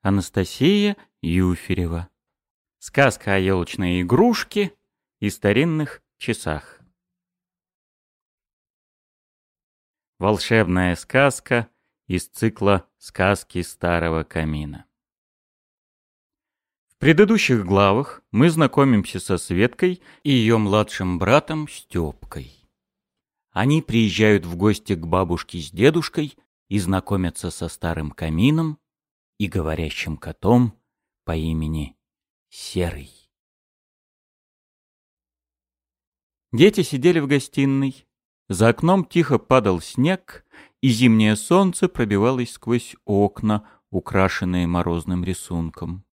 Анастасия Юферева. Сказка о елочной игрушке и старинных часах. Волшебная сказка из цикла «Сказки старого камина». В предыдущих главах мы знакомимся со Светкой и ее младшим братом Степкой. Они приезжают в гости к бабушке с дедушкой и знакомятся со старым камином, и говорящим котом по имени Серый. Дети сидели в гостиной. За окном тихо падал снег, и зимнее солнце пробивалось сквозь окна, украшенные морозным рисунком.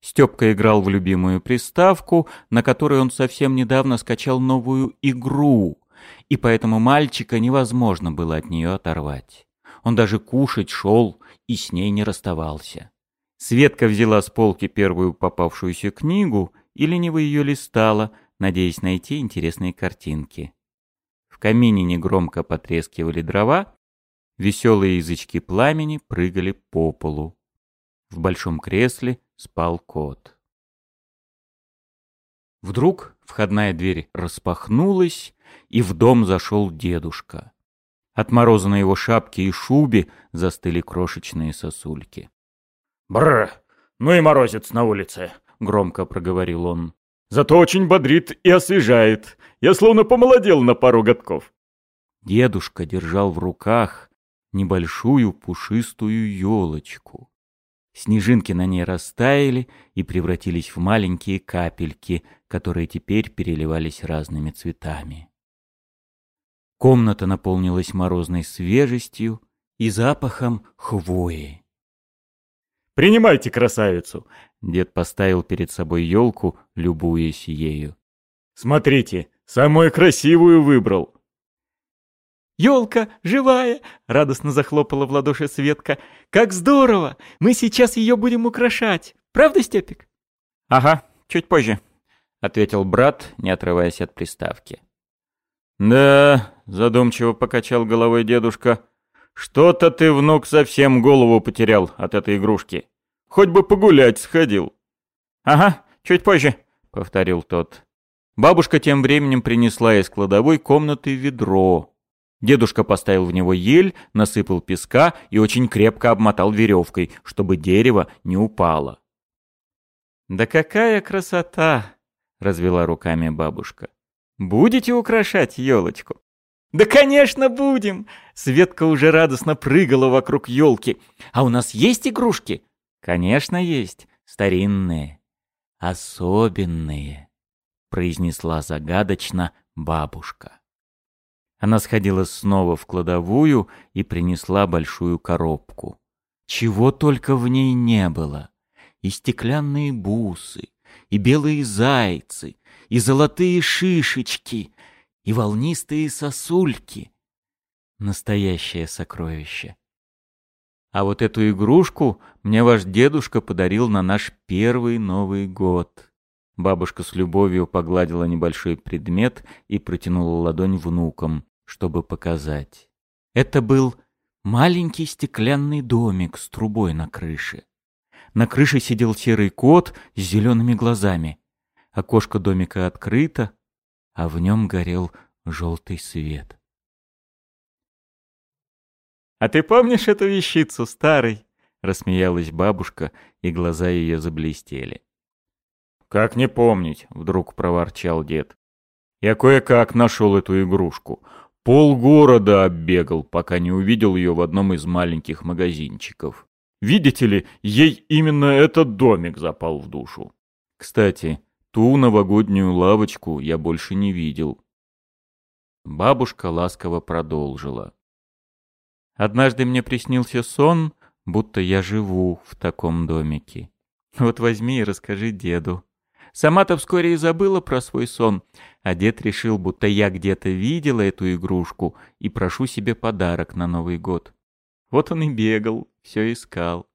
Степка играл в любимую приставку, на которой он совсем недавно скачал новую игру, и поэтому мальчика невозможно было от нее оторвать. Он даже кушать шел и с ней не расставался. Светка взяла с полки первую попавшуюся книгу и лениво ее листала, надеясь найти интересные картинки. В камине негромко потрескивали дрова, веселые язычки пламени прыгали по полу. В большом кресле спал кот. Вдруг входная дверь распахнулась, и в дом зашел дедушка. От мороза на его шапке и шубе застыли крошечные сосульки. «Бррр! Ну и морозец на улице!» — громко проговорил он. «Зато очень бодрит и освежает. Я словно помолодел на пару годков». Дедушка держал в руках небольшую пушистую елочку. Снежинки на ней растаяли и превратились в маленькие капельки, которые теперь переливались разными цветами. Комната наполнилась морозной свежестью и запахом хвои. «Принимайте красавицу!» Дед поставил перед собой елку, любуясь ею. «Смотрите, самую красивую выбрал!» «Елка живая!» — радостно захлопала в ладоши Светка. «Как здорово! Мы сейчас ее будем украшать! Правда, Степик?» «Ага, чуть позже», — ответил брат, не отрываясь от приставки. «Да», — задумчиво покачал головой дедушка, — «что-то ты, внук, совсем голову потерял от этой игрушки. Хоть бы погулять сходил». «Ага, чуть позже», — повторил тот. Бабушка тем временем принесла из кладовой комнаты ведро. Дедушка поставил в него ель, насыпал песка и очень крепко обмотал веревкой, чтобы дерево не упало. «Да какая красота!» — развела руками бабушка. Будете украшать елочку? Да, конечно, будем! Светка уже радостно прыгала вокруг елки. А у нас есть игрушки? Конечно, есть. Старинные. Особенные, произнесла загадочно бабушка. Она сходила снова в кладовую и принесла большую коробку. Чего только в ней не было. И стеклянные бусы, и белые зайцы, и золотые шишечки, и волнистые сосульки. Настоящее сокровище. А вот эту игрушку мне ваш дедушка подарил на наш первый Новый год. Бабушка с любовью погладила небольшой предмет и протянула ладонь внукам, чтобы показать. Это был маленький стеклянный домик с трубой на крыше. На крыше сидел серый кот с зелеными глазами. Окошко домика открыто, а в нем горел желтый свет. «А ты помнишь эту вещицу, старый?» — рассмеялась бабушка, и глаза ее заблестели. «Как не помнить?» — вдруг проворчал дед. «Я кое-как нашел эту игрушку. Полгорода оббегал, пока не увидел ее в одном из маленьких магазинчиков. Видите ли, ей именно этот домик запал в душу. Кстати, ту новогоднюю лавочку я больше не видел. Бабушка ласково продолжила. Однажды мне приснился сон, будто я живу в таком домике. Вот возьми и расскажи деду. Сама-то вскоре и забыла про свой сон, а дед решил, будто я где-то видела эту игрушку и прошу себе подарок на Новый год. Вот он и бегал, все искал.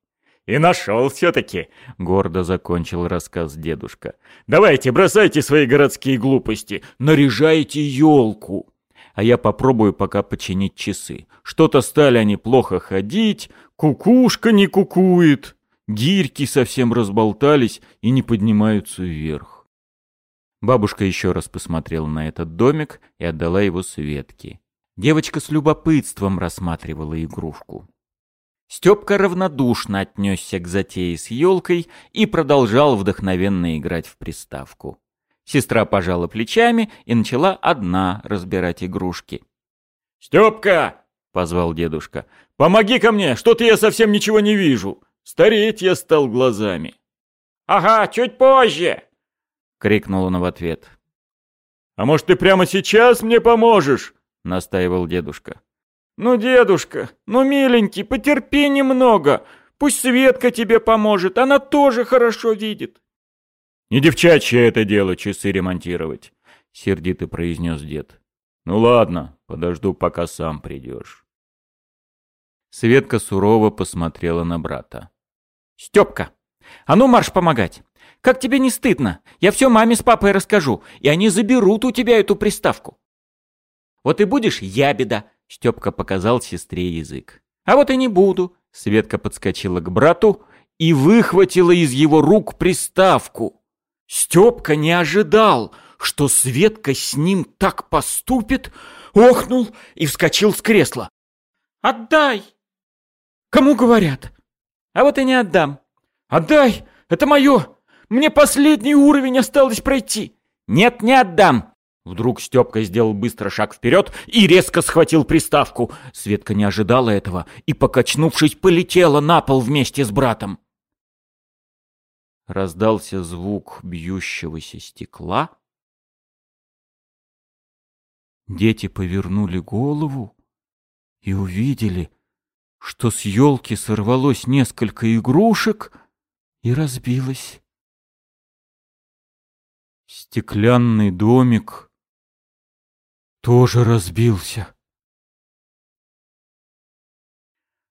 «И нашел все-таки!» — гордо закончил рассказ дедушка. «Давайте, бросайте свои городские глупости, наряжайте елку!» А я попробую пока починить часы. Что-то стали они плохо ходить, кукушка не кукует. Гирьки совсем разболтались и не поднимаются вверх. Бабушка еще раз посмотрела на этот домик и отдала его Светке. Девочка с любопытством рассматривала игрушку. Степка равнодушно отнесся к затее с елкой и продолжал вдохновенно играть в приставку. Сестра пожала плечами и начала одна разбирать игрушки. «Степка!» — позвал дедушка. «Помоги ко мне, что-то я совсем ничего не вижу. Стареть я стал глазами». «Ага, чуть позже!» — крикнул он в ответ. «А может, ты прямо сейчас мне поможешь?» — настаивал дедушка. «Ну, дедушка, ну, миленький, потерпи немного. Пусть Светка тебе поможет, она тоже хорошо видит». «Не девчачье это дело, часы ремонтировать», — сердито произнес дед. «Ну ладно, подожду, пока сам придешь». Светка сурово посмотрела на брата. «Степка, а ну марш помогать! Как тебе не стыдно? Я все маме с папой расскажу, и они заберут у тебя эту приставку». «Вот и будешь ябеда», — Степка показал сестре язык. «А вот и не буду», — Светка подскочила к брату и выхватила из его рук приставку. Степка не ожидал, что Светка с ним так поступит, охнул и вскочил с кресла. «Отдай!» «Кому говорят?» «А вот и не отдам!» «Отдай! Это мое! Мне последний уровень осталось пройти!» «Нет, не отдам!» Вдруг Степка сделал быстро шаг вперед и резко схватил приставку. Светка не ожидала этого и, покачнувшись, полетела на пол вместе с братом. Раздался звук бьющегося стекла. Дети повернули голову и увидели, что с елки сорвалось несколько игрушек и разбилось. Стеклянный домик тоже разбился.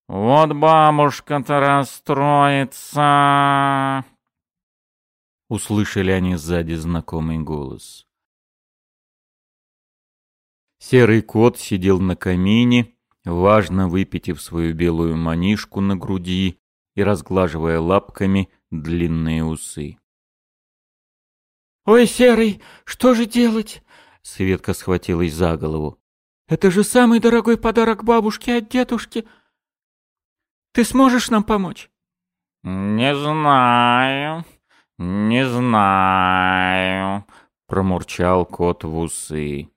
«Вот бабушка-то расстроится!» Услышали они сзади знакомый голос. Серый кот сидел на камине, важно выпитив свою белую манишку на груди и разглаживая лапками длинные усы. «Ой, Серый, что же делать?» Светка схватилась за голову. «Это же самый дорогой подарок бабушке от дедушки. Ты сможешь нам помочь?» «Не знаю, не знаю», — промурчал кот в усы.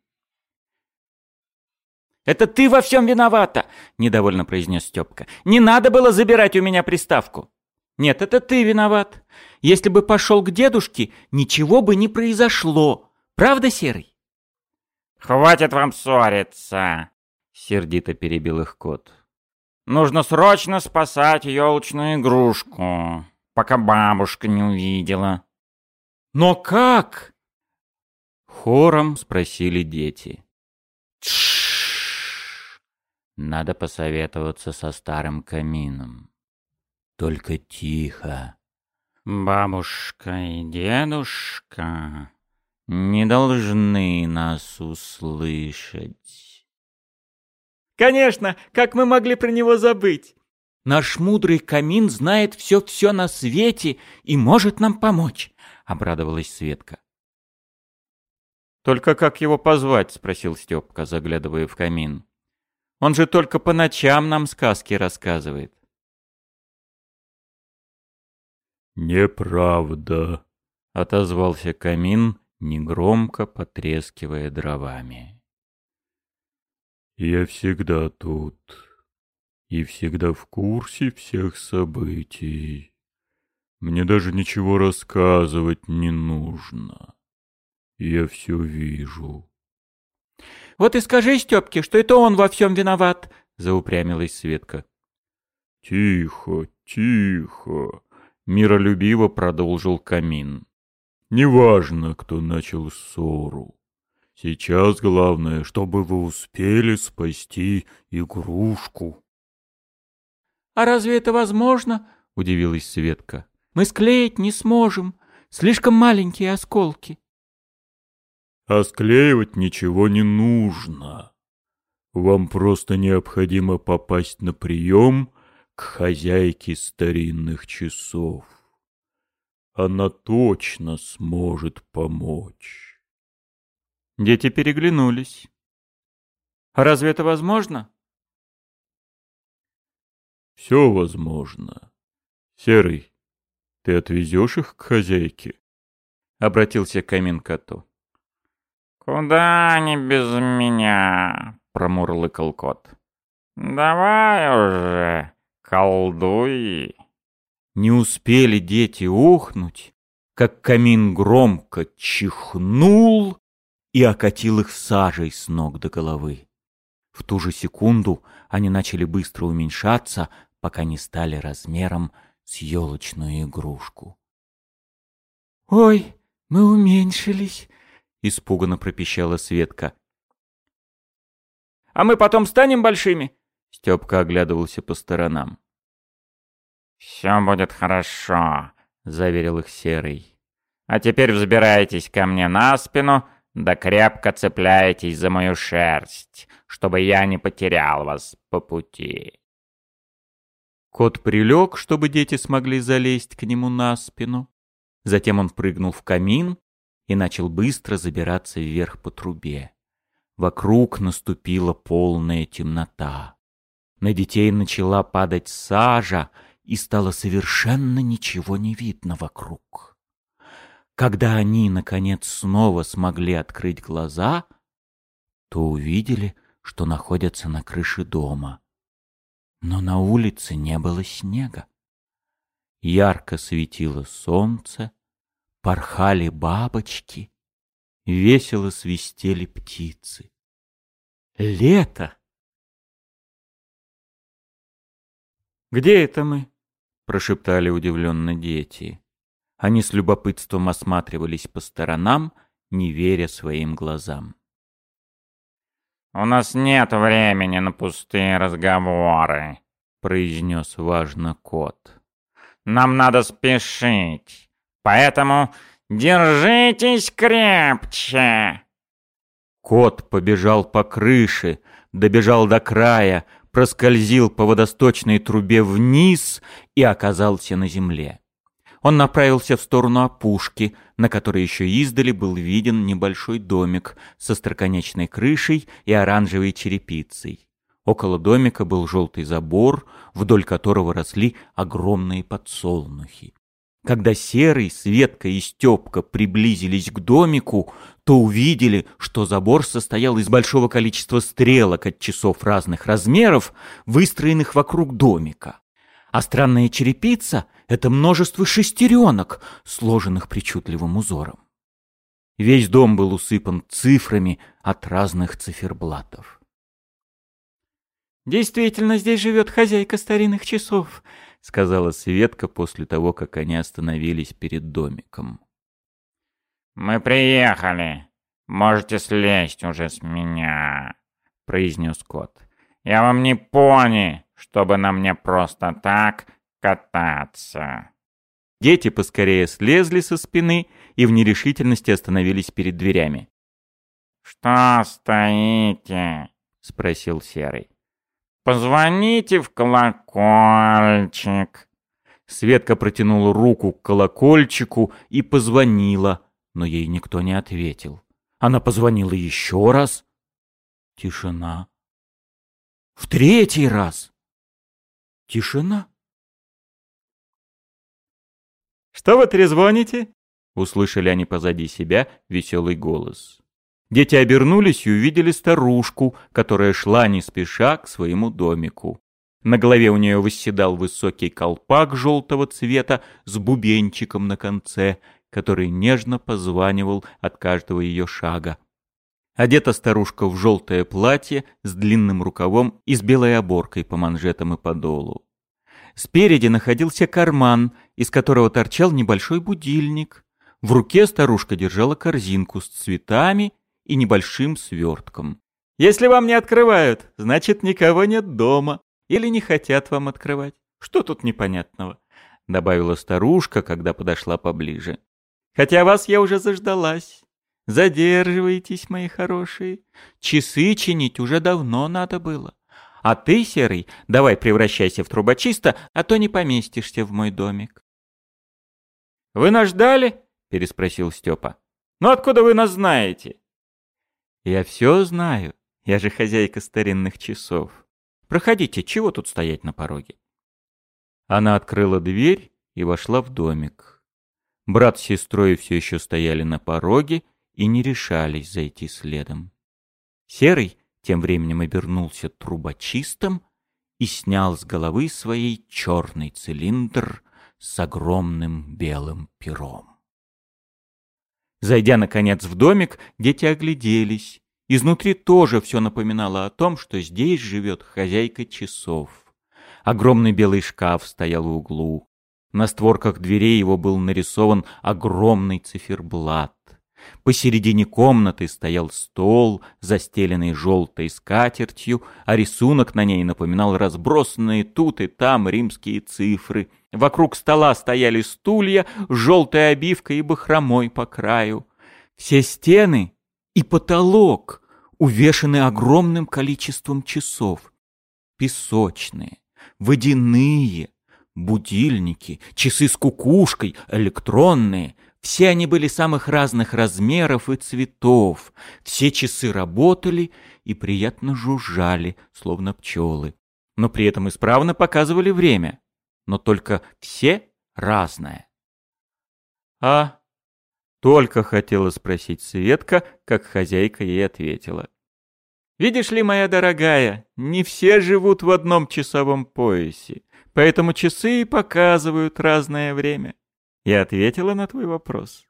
«Это ты во всем виновата!» — недовольно произнес Степка. «Не надо было забирать у меня приставку!» «Нет, это ты виноват. Если бы пошел к дедушке, ничего бы не произошло. Правда, Серый?» «Хватит вам ссориться!» — сердито перебил их кот. «Нужно срочно спасать елочную игрушку, пока бабушка не увидела». «Но как?» — хором спросили дети. «Тш!» Надо посоветоваться со старым камином. Только тихо. Бабушка и дедушка не должны нас услышать. Конечно, как мы могли про него забыть? Наш мудрый камин знает все-все на свете и может нам помочь, обрадовалась Светка. Только как его позвать? спросил Степка, заглядывая в камин. Он же только по ночам нам сказки рассказывает. «Неправда», — отозвался камин, негромко потрескивая дровами. «Я всегда тут и всегда в курсе всех событий. Мне даже ничего рассказывать не нужно. Я все вижу». Вот и скажи Степке, что это он во всем виноват, заупрямилась Светка. Тихо, тихо, миролюбиво продолжил Камин. Неважно, кто начал ссору. Сейчас главное, чтобы вы успели спасти игрушку. А разве это возможно? удивилась Светка. Мы склеить не сможем. Слишком маленькие осколки. А склеивать ничего не нужно. Вам просто необходимо попасть на прием к хозяйке старинных часов. Она точно сможет помочь. Дети переглянулись. «А разве это возможно?» «Все возможно. Серый, ты отвезешь их к хозяйке?» Обратился Камин к коту. «Куда они без меня?» — промурлыкал кот. «Давай уже, колдуй!» Не успели дети ухнуть, как камин громко чихнул и окатил их сажей с ног до головы. В ту же секунду они начали быстро уменьшаться, пока не стали размером с елочную игрушку. «Ой, мы уменьшились!» — испуганно пропищала Светка. «А мы потом станем большими?» Степка оглядывался по сторонам. «Все будет хорошо», — заверил их Серый. «А теперь взбирайтесь ко мне на спину, да крепко цепляйтесь за мою шерсть, чтобы я не потерял вас по пути». Кот прилег, чтобы дети смогли залезть к нему на спину. Затем он прыгнул в камин и начал быстро забираться вверх по трубе. Вокруг наступила полная темнота. На детей начала падать сажа, и стало совершенно ничего не видно вокруг. Когда они, наконец, снова смогли открыть глаза, то увидели, что находятся на крыше дома. Но на улице не было снега. Ярко светило солнце, порхали бабочки, весело свистели птицы. Лето! «Где это мы?» — прошептали удивленно дети. Они с любопытством осматривались по сторонам, не веря своим глазам. «У нас нет времени на пустые разговоры», — произнес важно кот. «Нам надо спешить, поэтому держитесь крепче!» Кот побежал по крыше, добежал до края, проскользил по водосточной трубе вниз и оказался на земле. Он направился в сторону опушки, на которой еще издали был виден небольшой домик со строконечной крышей и оранжевой черепицей. Около домика был желтый забор, вдоль которого росли огромные подсолнухи. Когда Серый, Светка и Степка приблизились к домику, то увидели, что забор состоял из большого количества стрелок от часов разных размеров, выстроенных вокруг домика. А странная черепица — это множество шестеренок, сложенных причудливым узором. Весь дом был усыпан цифрами от разных циферблатов. «Действительно, здесь живет хозяйка старинных часов», — сказала Светка после того, как они остановились перед домиком. «Мы приехали. Можете слезть уже с меня», — произнес кот. «Я вам не пони, чтобы на мне просто так кататься». Дети поскорее слезли со спины и в нерешительности остановились перед дверями. «Что стоите?» — спросил Серый. Позвоните в колокольчик. Светка протянула руку к колокольчику и позвонила, но ей никто не ответил. Она позвонила еще раз. Тишина. В третий раз. Тишина. «Что вы трезвоните?» — услышали они позади себя веселый голос. Дети обернулись и увидели старушку, которая шла не спеша к своему домику. На голове у нее восседал высокий колпак желтого цвета с бубенчиком на конце, который нежно позванивал от каждого ее шага. Одета старушка в желтое платье с длинным рукавом и с белой оборкой по манжетам и подолу. Спереди находился карман, из которого торчал небольшой будильник. В руке старушка держала корзинку с цветами и небольшим свертком. «Если вам не открывают, значит, никого нет дома. Или не хотят вам открывать. Что тут непонятного?» — добавила старушка, когда подошла поближе. «Хотя вас я уже заждалась. Задерживайтесь, мои хорошие. Часы чинить уже давно надо было. А ты, Серый, давай превращайся в трубочиста, а то не поместишься в мой домик. «Вы нас ждали?» — переспросил Степа. «Ну откуда вы нас знаете?» «Я все знаю. Я же хозяйка старинных часов. Проходите, чего тут стоять на пороге?» Она открыла дверь и вошла в домик. Брат с сестрой все еще стояли на пороге и не решались зайти следом. Серый тем временем обернулся трубочистом и снял с головы своей черный цилиндр с огромным белым пером. Зайдя, наконец, в домик, дети огляделись. Изнутри тоже все напоминало о том, что здесь живет хозяйка часов. Огромный белый шкаф стоял в углу. На створках дверей его был нарисован огромный циферблат. Посередине комнаты стоял стол, застеленный желтой скатертью, а рисунок на ней напоминал разбросанные тут и там римские цифры. Вокруг стола стояли стулья с желтой обивкой и бахромой по краю. Все стены и потолок увешаны огромным количеством часов. Песочные, водяные, будильники, часы с кукушкой, электронные — все они были самых разных размеров и цветов. Все часы работали и приятно жужжали, словно пчелы. Но при этом исправно показывали время. Но только все разное. «А?» Только хотела спросить Светка, как хозяйка ей ответила. «Видишь ли, моя дорогая, не все живут в одном часовом поясе, поэтому часы и показывают разное время. Я ответила на твой вопрос.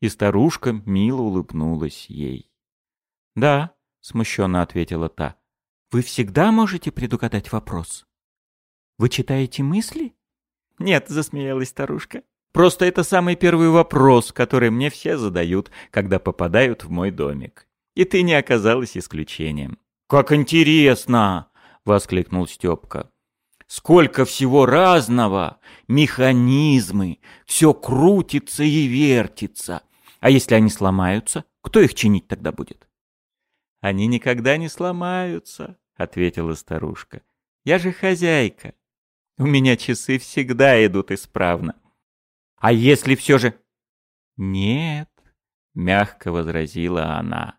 И старушка мило улыбнулась ей. Да, смущенно ответила та. Вы всегда можете предугадать вопрос? Вы читаете мысли? Нет, засмеялась старушка. Просто это самый первый вопрос, который мне все задают, когда попадают в мой домик. И ты не оказалась исключением. Как интересно! воскликнул Степка. Сколько всего разного! Механизмы! Все крутится и вертится. А если они сломаются, кто их чинить тогда будет? Они никогда не сломаются, ответила старушка. Я же хозяйка. У меня часы всегда идут исправно. А если все же... Нет, мягко возразила она.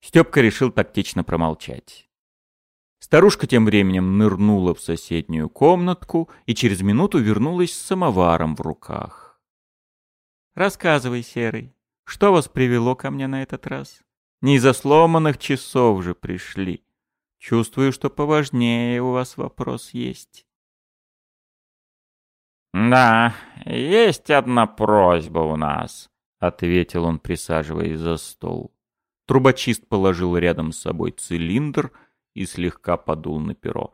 Степка решил тактично промолчать. Старушка тем временем нырнула в соседнюю комнатку и через минуту вернулась с самоваром в руках. «Рассказывай, Серый, что вас привело ко мне на этот раз? Не из-за сломанных часов же пришли. Чувствую, что поважнее у вас вопрос есть». «Да, есть одна просьба у нас», — ответил он, присаживаясь за стол. Трубочист положил рядом с собой цилиндр — и слегка подул на перо.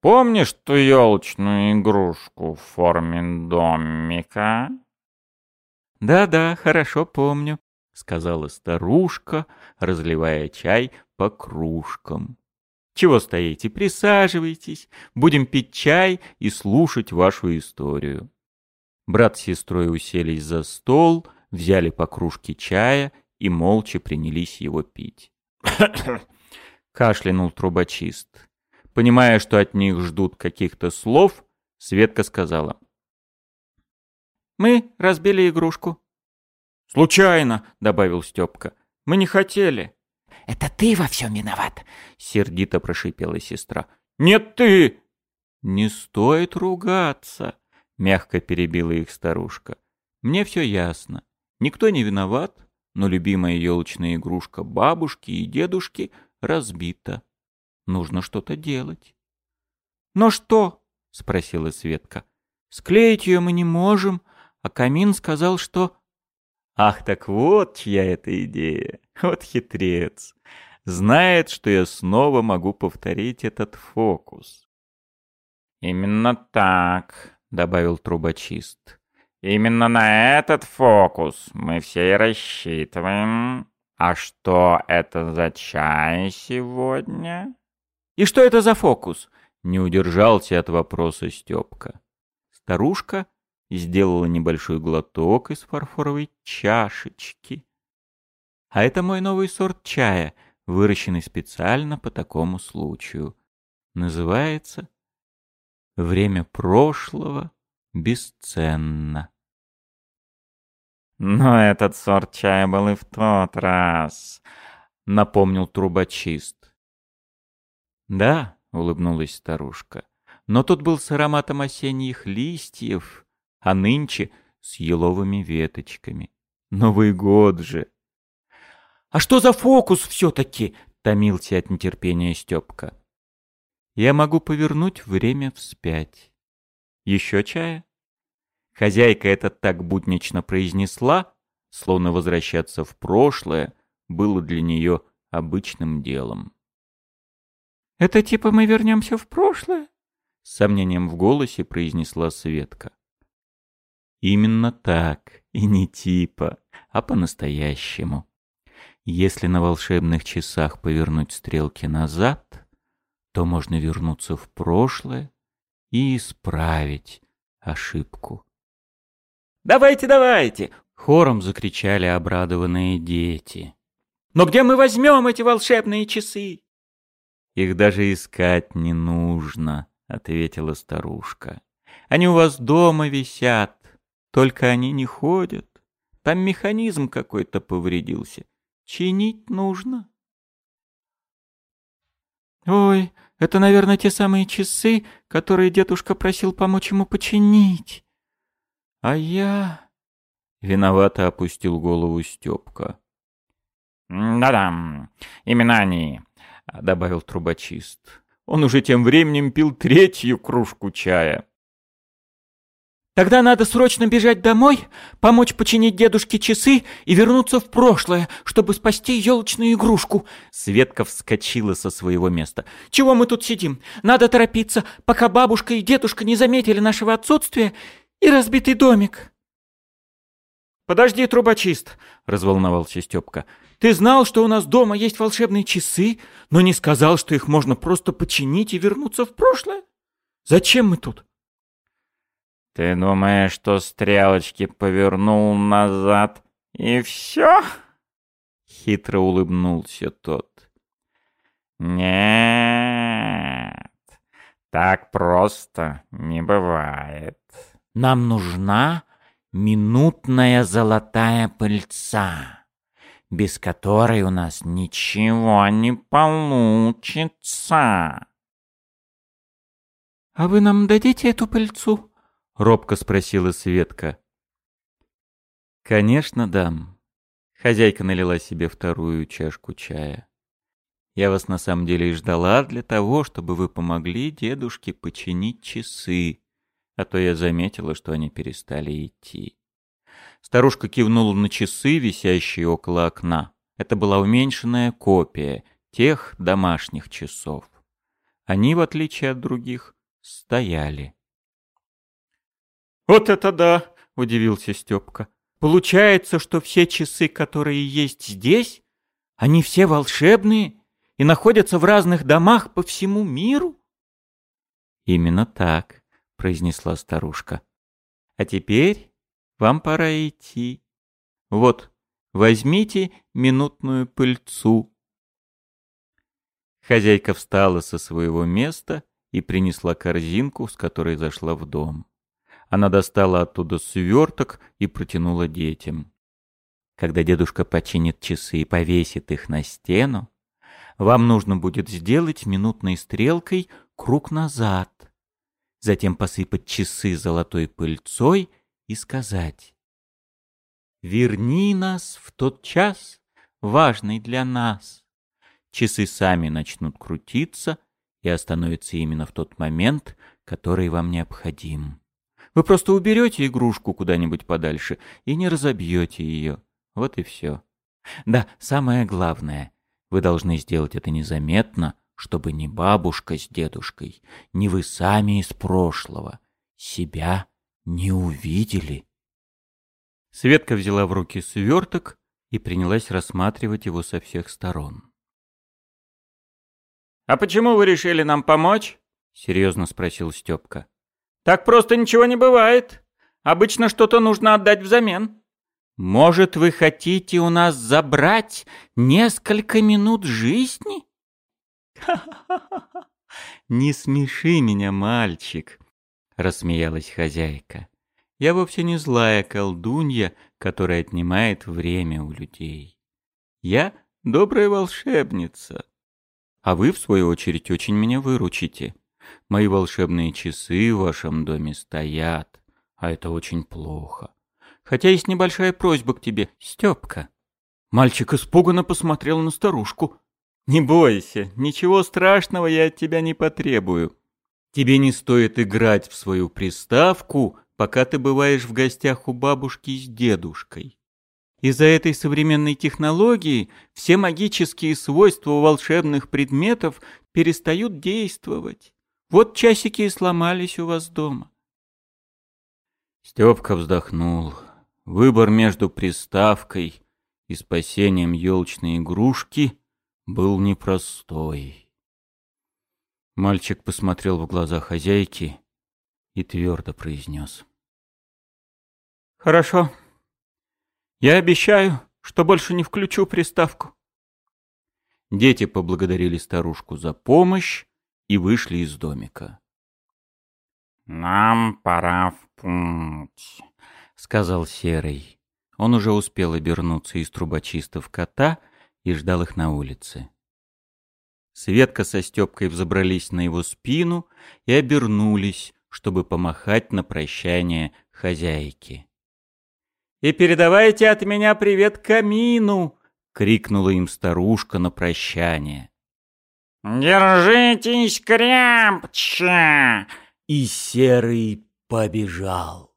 «Помнишь ту елочную игрушку в форме домика?» «Да-да, хорошо помню», — сказала старушка, разливая чай по кружкам. «Чего стоите? Присаживайтесь. Будем пить чай и слушать вашу историю». Брат с сестрой уселись за стол, взяли по кружке чая и молча принялись его пить. Кашлянул трубочист. Понимая, что от них ждут каких-то слов, Светка сказала. «Мы разбили игрушку». «Случайно», — добавил Степка. «Мы не хотели». «Это ты во всем виноват», — сердито прошипела сестра. «Нет, ты!» «Не стоит ругаться», — мягко перебила их старушка. «Мне все ясно. Никто не виноват, но любимая елочная игрушка бабушки и дедушки разбита. Нужно что-то делать. «Но что?» — спросила Светка. «Склеить ее мы не можем, а Камин сказал, что...» «Ах, так вот чья это идея! Вот хитрец! Знает, что я снова могу повторить этот фокус». «Именно так», — добавил трубочист. Именно на этот фокус мы все и рассчитываем. А что это за чай сегодня? И что это за фокус? Не удержался от вопроса Степка. Старушка сделала небольшой глоток из фарфоровой чашечки. А это мой новый сорт чая, выращенный специально по такому случаю. Называется «Время прошлого бесценно». «Но этот сорт чая был и в тот раз», — напомнил трубочист. «Да», — улыбнулась старушка, — «но тот был с ароматом осенних листьев, а нынче с еловыми веточками. Новый год же!» «А что за фокус все-таки?» — томился от нетерпения Степка. «Я могу повернуть время вспять. Еще чая?» Хозяйка это так буднично произнесла, словно возвращаться в прошлое было для нее обычным делом. «Это типа мы вернемся в прошлое?» С сомнением в голосе произнесла Светка. «Именно так, и не типа, а по-настоящему. Если на волшебных часах повернуть стрелки назад, то можно вернуться в прошлое и исправить ошибку. «Давайте, давайте!» — хором закричали обрадованные дети. «Но где мы возьмем эти волшебные часы?» «Их даже искать не нужно», — ответила старушка. «Они у вас дома висят, только они не ходят. Там механизм какой-то повредился. Чинить нужно». «Ой, это, наверное, те самые часы, которые дедушка просил помочь ему починить». А я... Виновато опустил голову Степка. «Да-да, именно они», — добавил трубочист. Он уже тем временем пил третью кружку чая. «Тогда надо срочно бежать домой, помочь починить дедушке часы и вернуться в прошлое, чтобы спасти елочную игрушку». Светка вскочила со своего места. «Чего мы тут сидим? Надо торопиться, пока бабушка и дедушка не заметили нашего отсутствия и разбитый домик. «Подожди, трубочист!» — разволновался Степка. «Ты знал, что у нас дома есть волшебные часы, но не сказал, что их можно просто починить и вернуться в прошлое? Зачем мы тут?» «Ты думаешь, что стрелочки повернул назад и все?» Хитро улыбнулся тот. «Нет, так просто не бывает». Нам нужна минутная золотая пыльца, без которой у нас ничего не получится. «А вы нам дадите эту пыльцу?» — робко спросила Светка. «Конечно дам». Хозяйка налила себе вторую чашку чая. «Я вас на самом деле и ждала для того, чтобы вы помогли дедушке починить часы а то я заметила, что они перестали идти. Старушка кивнула на часы, висящие около окна. Это была уменьшенная копия тех домашних часов. Они, в отличие от других, стояли. «Вот это да!» — удивился Степка. «Получается, что все часы, которые есть здесь, они все волшебные и находятся в разных домах по всему миру?» «Именно так», — произнесла старушка. «А теперь вам пора идти. Вот, возьмите минутную пыльцу». Хозяйка встала со своего места и принесла корзинку, с которой зашла в дом. Она достала оттуда сверток и протянула детям. Когда дедушка починит часы и повесит их на стену, вам нужно будет сделать минутной стрелкой круг назад затем посыпать часы золотой пыльцой и сказать «Верни нас в тот час, важный для нас». Часы сами начнут крутиться и остановятся именно в тот момент, который вам необходим. Вы просто уберете игрушку куда-нибудь подальше и не разобьете ее. Вот и все. Да, самое главное, вы должны сделать это незаметно, чтобы ни бабушка с дедушкой, ни вы сами из прошлого себя не увидели. Светка взяла в руки сверток и принялась рассматривать его со всех сторон. «А почему вы решили нам помочь?» — серьезно спросил Степка. «Так просто ничего не бывает. Обычно что-то нужно отдать взамен. Может, вы хотите у нас забрать несколько минут жизни? Не смеши меня, мальчик, рассмеялась хозяйка. Я вовсе не злая колдунья, которая отнимает время у людей. Я добрая волшебница. А вы, в свою очередь, очень меня выручите. Мои волшебные часы в вашем доме стоят, а это очень плохо. Хотя есть небольшая просьба к тебе, Степка. Мальчик испуганно посмотрел на старушку. Не бойся, ничего страшного я от тебя не потребую. Тебе не стоит играть в свою приставку, пока ты бываешь в гостях у бабушки с дедушкой. Из-за этой современной технологии все магические свойства волшебных предметов перестают действовать. Вот часики и сломались у вас дома. Степка вздохнул. Выбор между приставкой и спасением елочной игрушки был непростой. Мальчик посмотрел в глаза хозяйки и твердо произнес. «Хорошо. Я обещаю, что больше не включу приставку». Дети поблагодарили старушку за помощь и вышли из домика. «Нам пора в путь», — сказал Серый. Он уже успел обернуться из трубочистов кота и ждал их на улице. Светка со Степкой взобрались на его спину и обернулись, чтобы помахать на прощание хозяйке. «И передавайте от меня привет камину!» — крикнула им старушка на прощание. «Держитесь крепче!» И Серый побежал.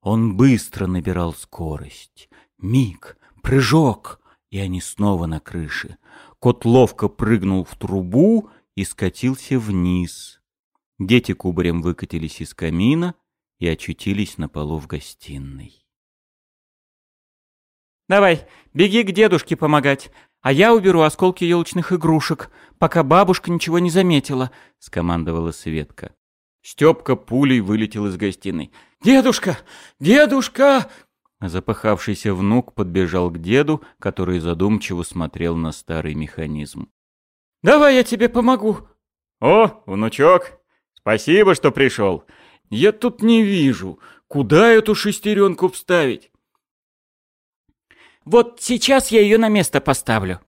Он быстро набирал скорость. Миг, прыжок, и они снова на крыше. Кот ловко прыгнул в трубу и скатился вниз. Дети кубарем выкатились из камина и очутились на полу в гостиной. «Давай, беги к дедушке помогать, а я уберу осколки елочных игрушек, пока бабушка ничего не заметила», — скомандовала Светка. Степка пулей вылетел из гостиной. «Дедушка! Дедушка!» Запахавшийся внук подбежал к деду, который задумчиво смотрел на старый механизм. «Давай я тебе помогу!» «О, внучок! Спасибо, что пришел! Я тут не вижу, куда эту шестеренку вставить?» «Вот сейчас я ее на место поставлю».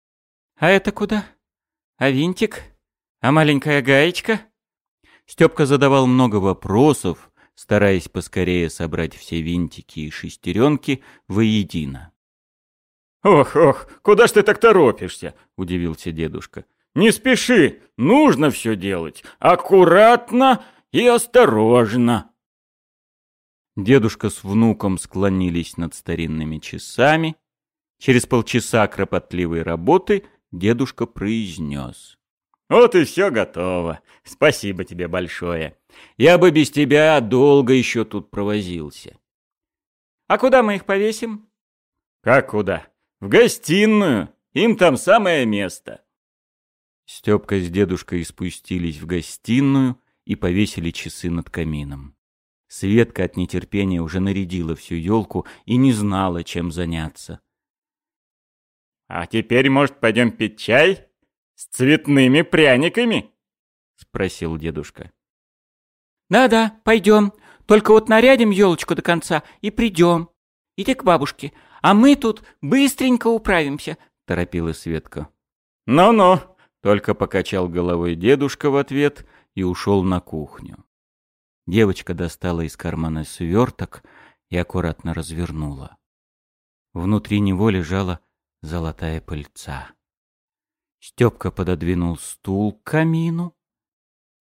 «А это куда? А винтик? А маленькая гаечка?» Степка задавал много вопросов, стараясь поскорее собрать все винтики и шестеренки воедино. «Ох, ох, куда ж ты так торопишься?» — удивился дедушка. «Не спеши, нужно все делать. Аккуратно и осторожно». Дедушка с внуком склонились над старинными часами. Через полчаса кропотливой работы дедушка произнес. Вот и все готово. Спасибо тебе большое. Я бы без тебя долго еще тут провозился. А куда мы их повесим? Как куда? В гостиную. Им там самое место. Степка с дедушкой спустились в гостиную и повесили часы над камином. Светка от нетерпения уже нарядила всю елку и не знала, чем заняться. «А теперь, может, пойдем пить чай?» «С цветными пряниками?» — спросил дедушка. «Да-да, пойдем. Только вот нарядим елочку до конца и придем. Иди к бабушке, а мы тут быстренько управимся», — торопила Светка. «Ну-ну», — только покачал головой дедушка в ответ и ушел на кухню. Девочка достала из кармана сверток и аккуратно развернула. Внутри него лежала золотая пыльца. Степка пододвинул стул к камину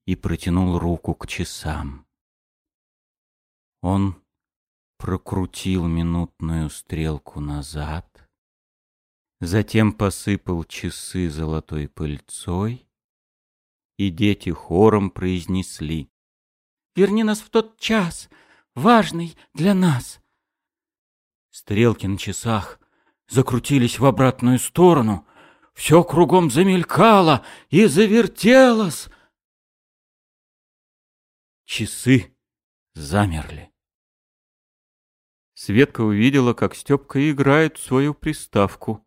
и протянул руку к часам. Он прокрутил минутную стрелку назад, затем посыпал часы золотой пыльцой, и дети хором произнесли «Верни нас в тот час, важный для нас». Стрелки на часах закрутились в обратную сторону — все кругом замелькало и завертелось. Часы замерли. Светка увидела, как Степка играет в свою приставку,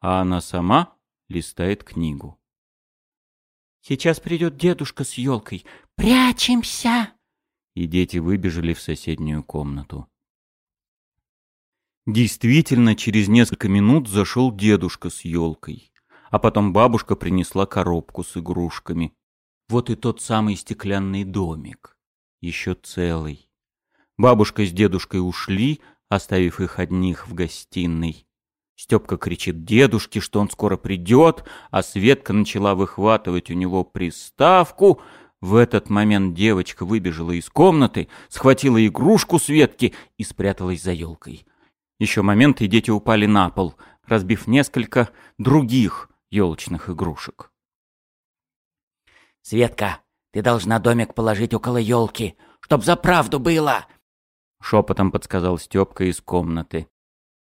а она сама листает книгу. «Сейчас придет дедушка с елкой. Прячемся!» И дети выбежали в соседнюю комнату. Действительно, через несколько минут зашел дедушка с елкой, а потом бабушка принесла коробку с игрушками. Вот и тот самый стеклянный домик, еще целый. Бабушка с дедушкой ушли, оставив их одних в гостиной. Степка кричит дедушке, что он скоро придет, а Светка начала выхватывать у него приставку. В этот момент девочка выбежала из комнаты, схватила игрушку Светки и спряталась за елкой. Еще момент, и дети упали на пол, разбив несколько других елочных игрушек. «Светка, ты должна домик положить около елки, чтоб за правду было!» Шепотом подсказал Степка из комнаты.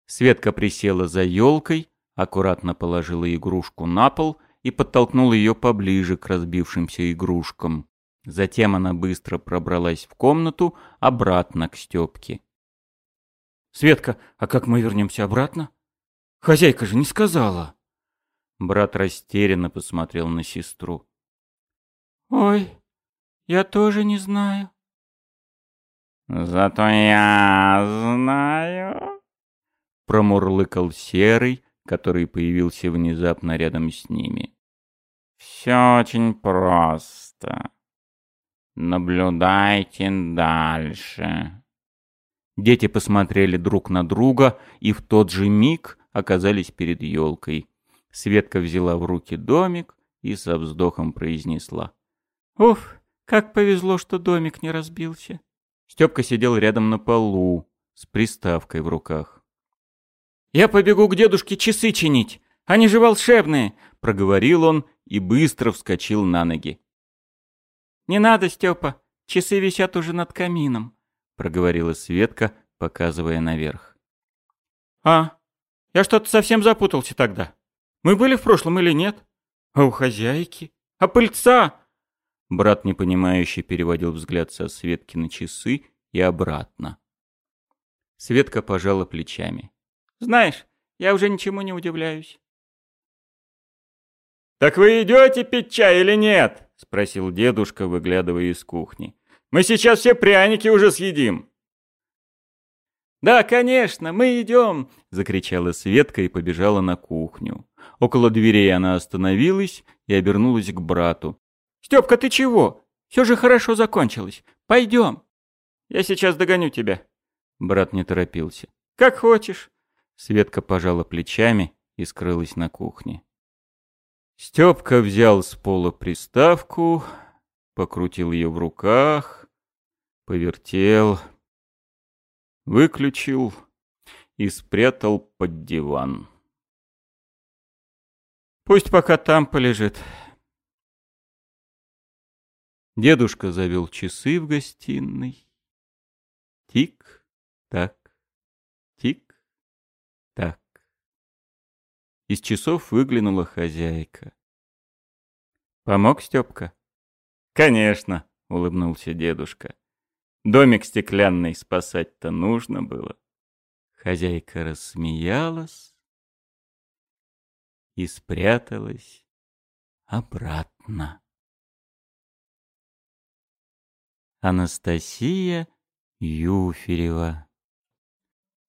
Светка присела за елкой, аккуратно положила игрушку на пол и подтолкнула ее поближе к разбившимся игрушкам. Затем она быстро пробралась в комнату, обратно к Степке. «Светка, а как мы вернемся обратно? Хозяйка же не сказала!» Брат растерянно посмотрел на сестру. «Ой, я тоже не знаю». «Зато я знаю», — промурлыкал Серый, который появился внезапно рядом с ними. «Все очень просто. Наблюдайте дальше». Дети посмотрели друг на друга и в тот же миг оказались перед елкой. Светка взяла в руки домик и со вздохом произнесла. «Уф, как повезло, что домик не разбился». Степка сидел рядом на полу с приставкой в руках. «Я побегу к дедушке часы чинить. Они же волшебные!» — проговорил он и быстро вскочил на ноги. «Не надо, Степа, часы висят уже над камином проговорила Светка, показывая наверх. А, я что-то совсем запутался тогда. Мы были в прошлом или нет? А у хозяйки? А пыльца? Брат непонимающе переводил взгляд со Светки на часы и обратно. Светка пожала плечами. Знаешь, я уже ничему не удивляюсь. «Так вы идете пить чай или нет?» — спросил дедушка, выглядывая из кухни. Мы сейчас все пряники уже съедим!» «Да, конечно, мы идем!» — закричала Светка и побежала на кухню. Около дверей она остановилась и обернулась к брату. «Степка, ты чего? Все же хорошо закончилось. Пойдем!» «Я сейчас догоню тебя!» Брат не торопился. «Как хочешь!» Светка пожала плечами и скрылась на кухне. Степка взял с пола приставку, покрутил ее в руках, повертел, выключил и спрятал под диван. Пусть пока там полежит. Дедушка завел часы в гостиной. Тик-так, тик-так. Из часов выглянула хозяйка. «Помог Степка?» «Конечно», — улыбнулся дедушка. «Домик стеклянный спасать-то нужно было». Хозяйка рассмеялась и спряталась обратно. Анастасия Юферева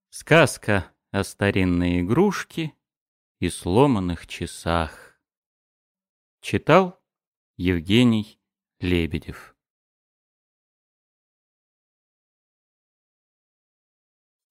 Сказка о старинной игрушке и сломанных часах Читал Евгений Лебедев